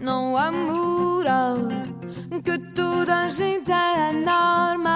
não há moral. Que toda a gente é normal.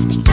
Thank you.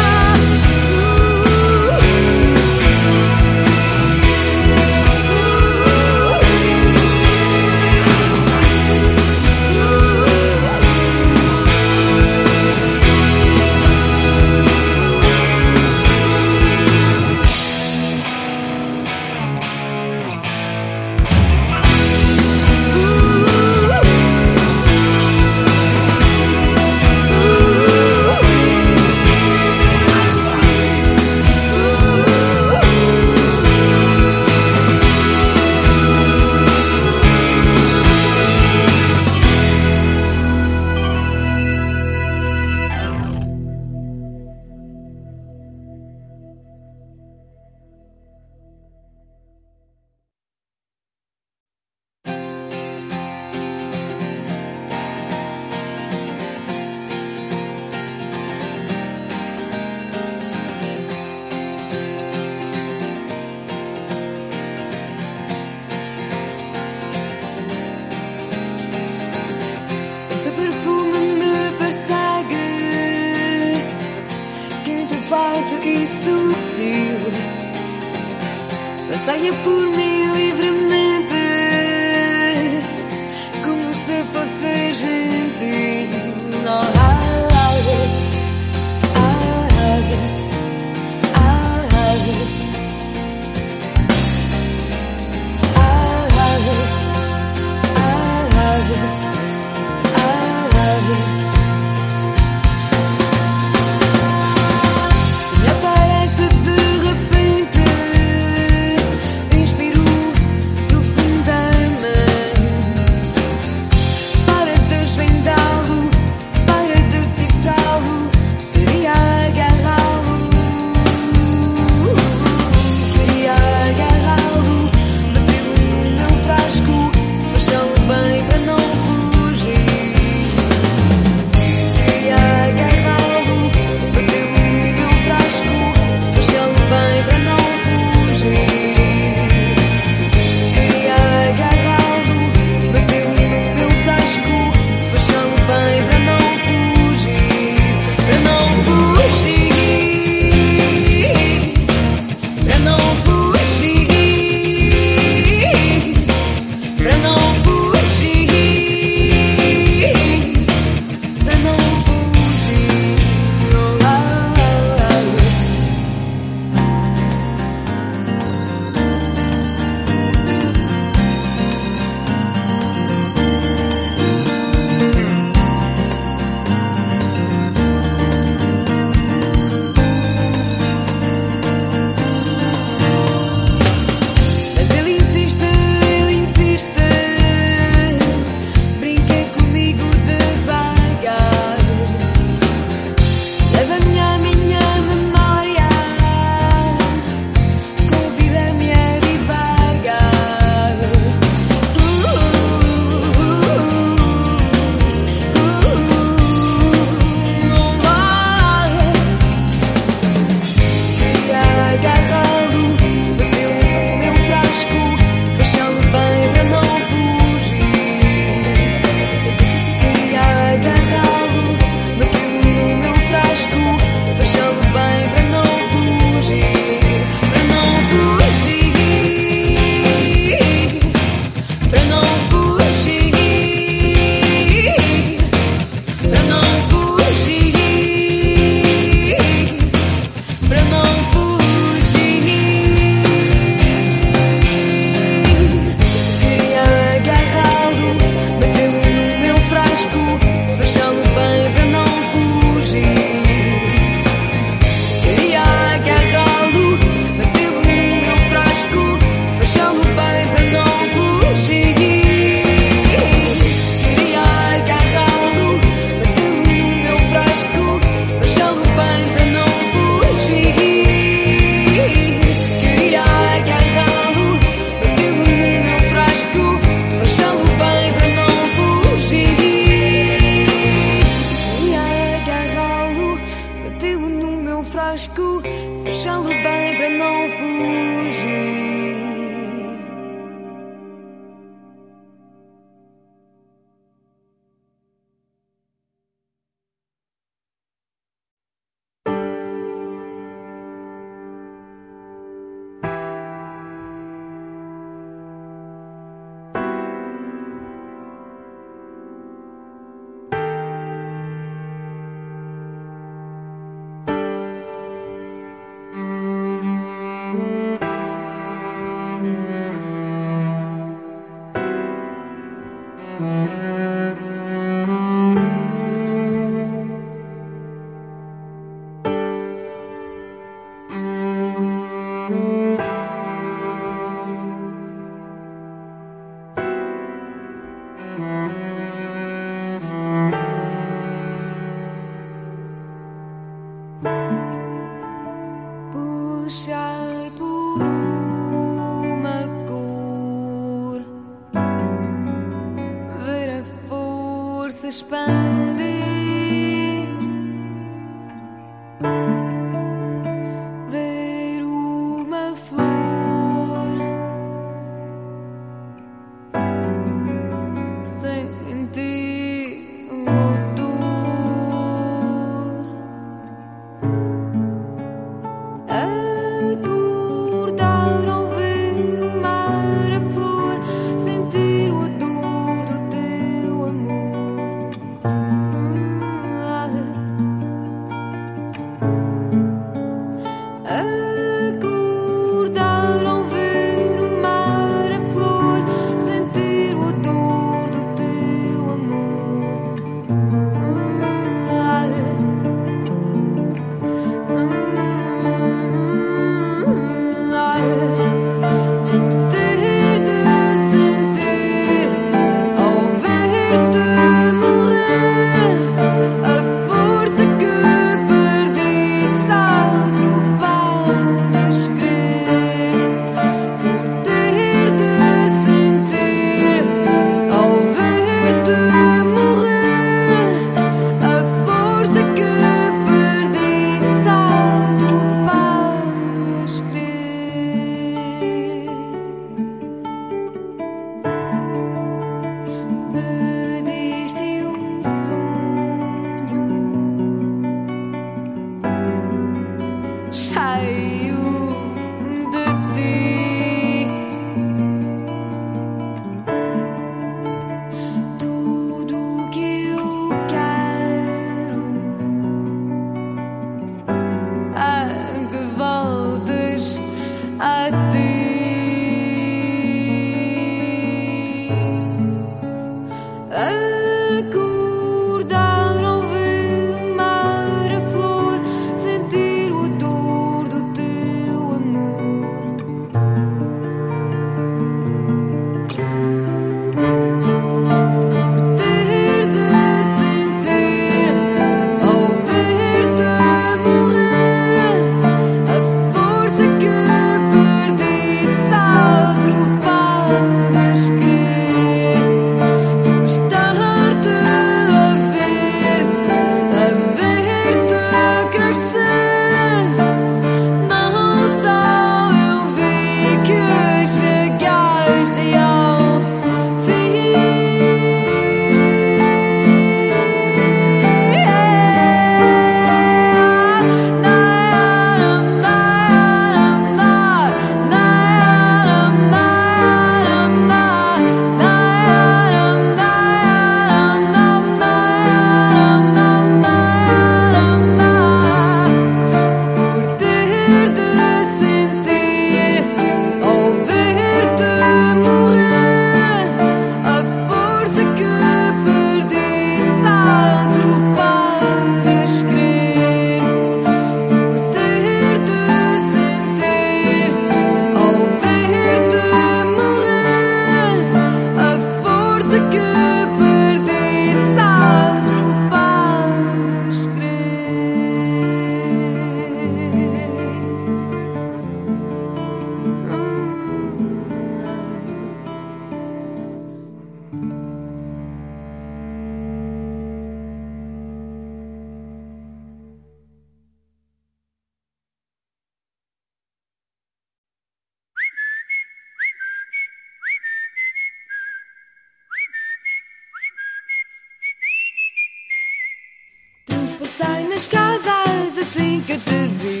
escadas assim que te vi.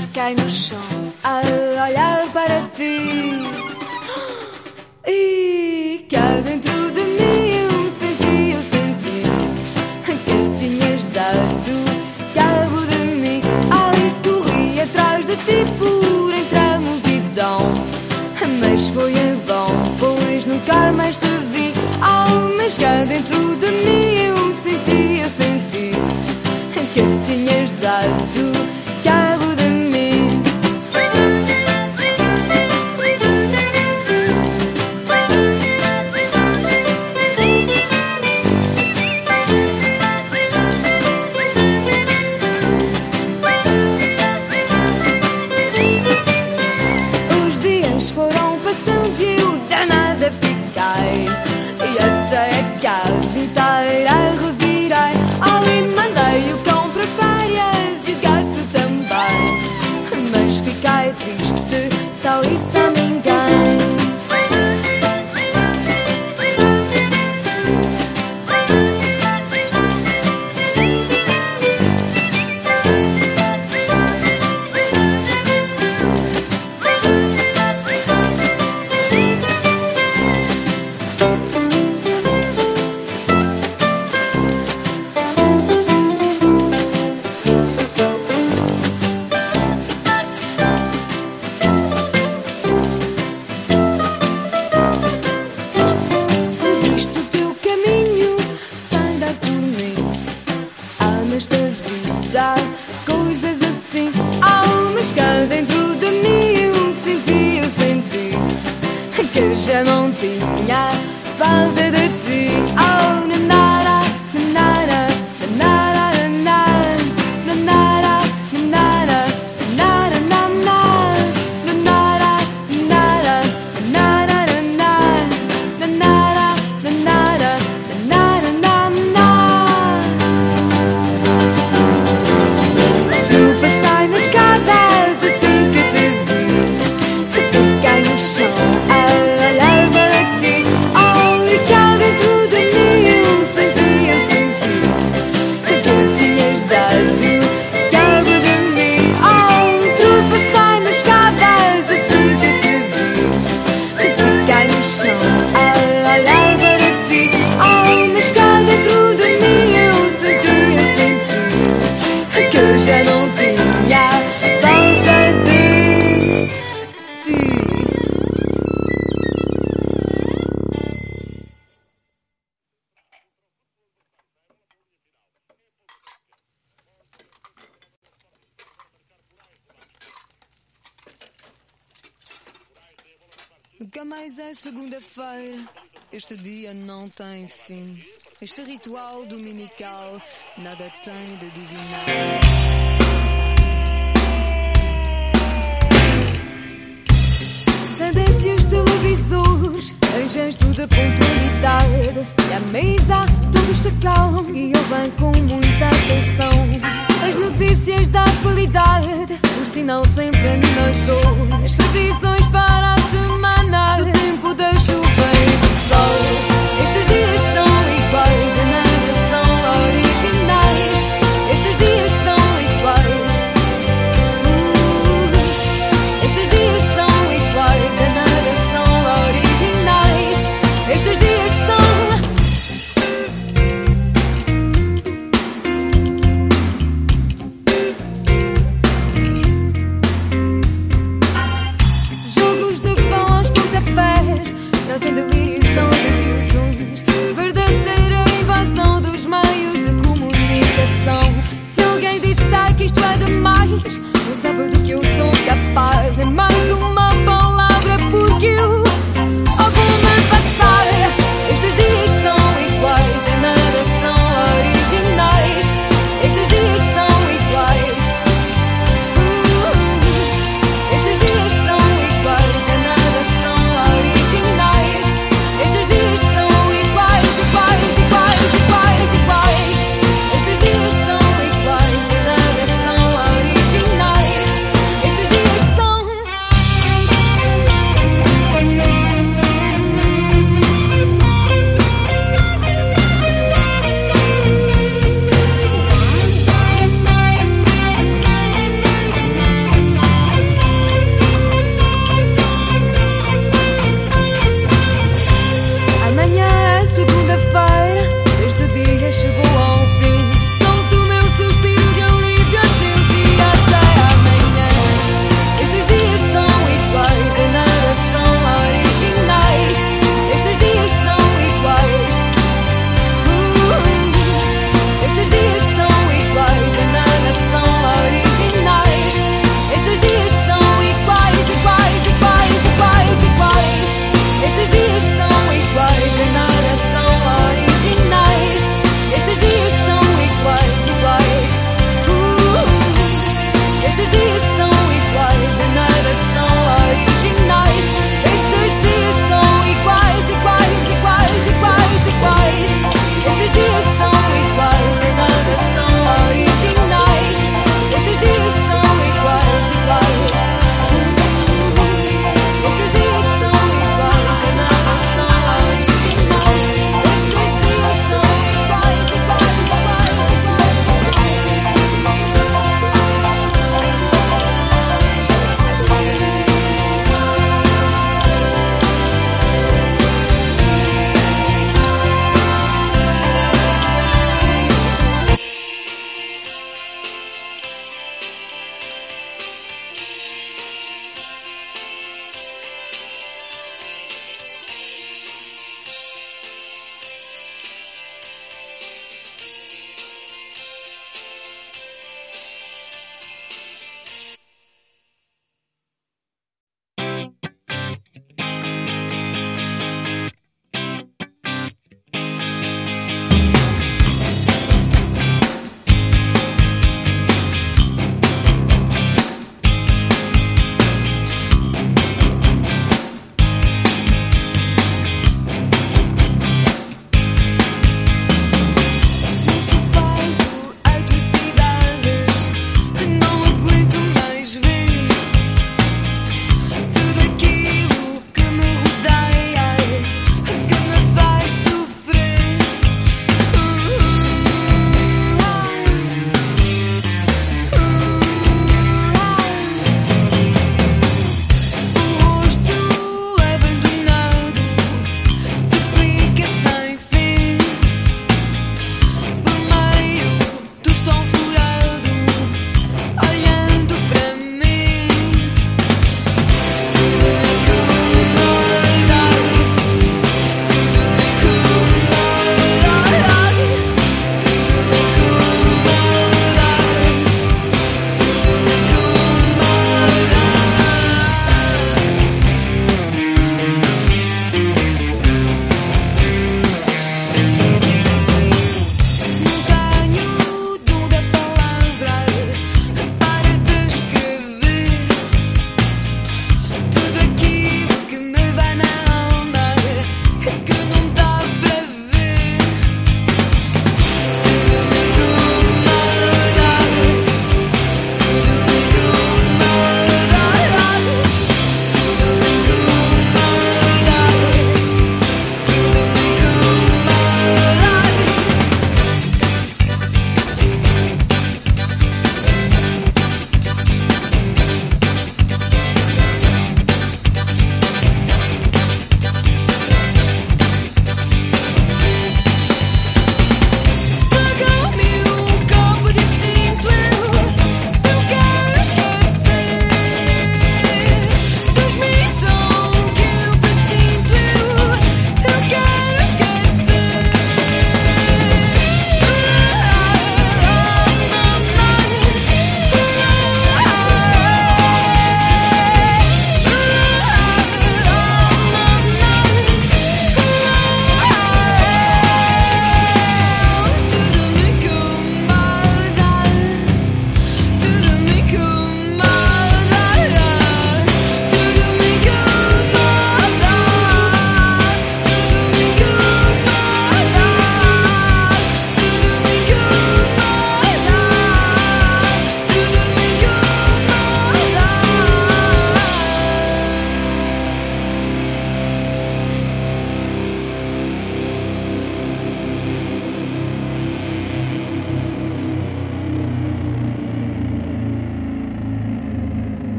Fiquei no chão. segunda-feira, este dia não tem fim. Este ritual dominical nada tem de divinar. Sentem-se televisores, anjos da pontualidade. E à mesa todos se calam e eu venho com muita atenção. As notícias da atualidade, por sinal sempre animador. As previsões para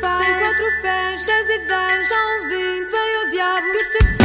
pais, tem quatro pés, dez e dez, são vinte, veio o diabo que te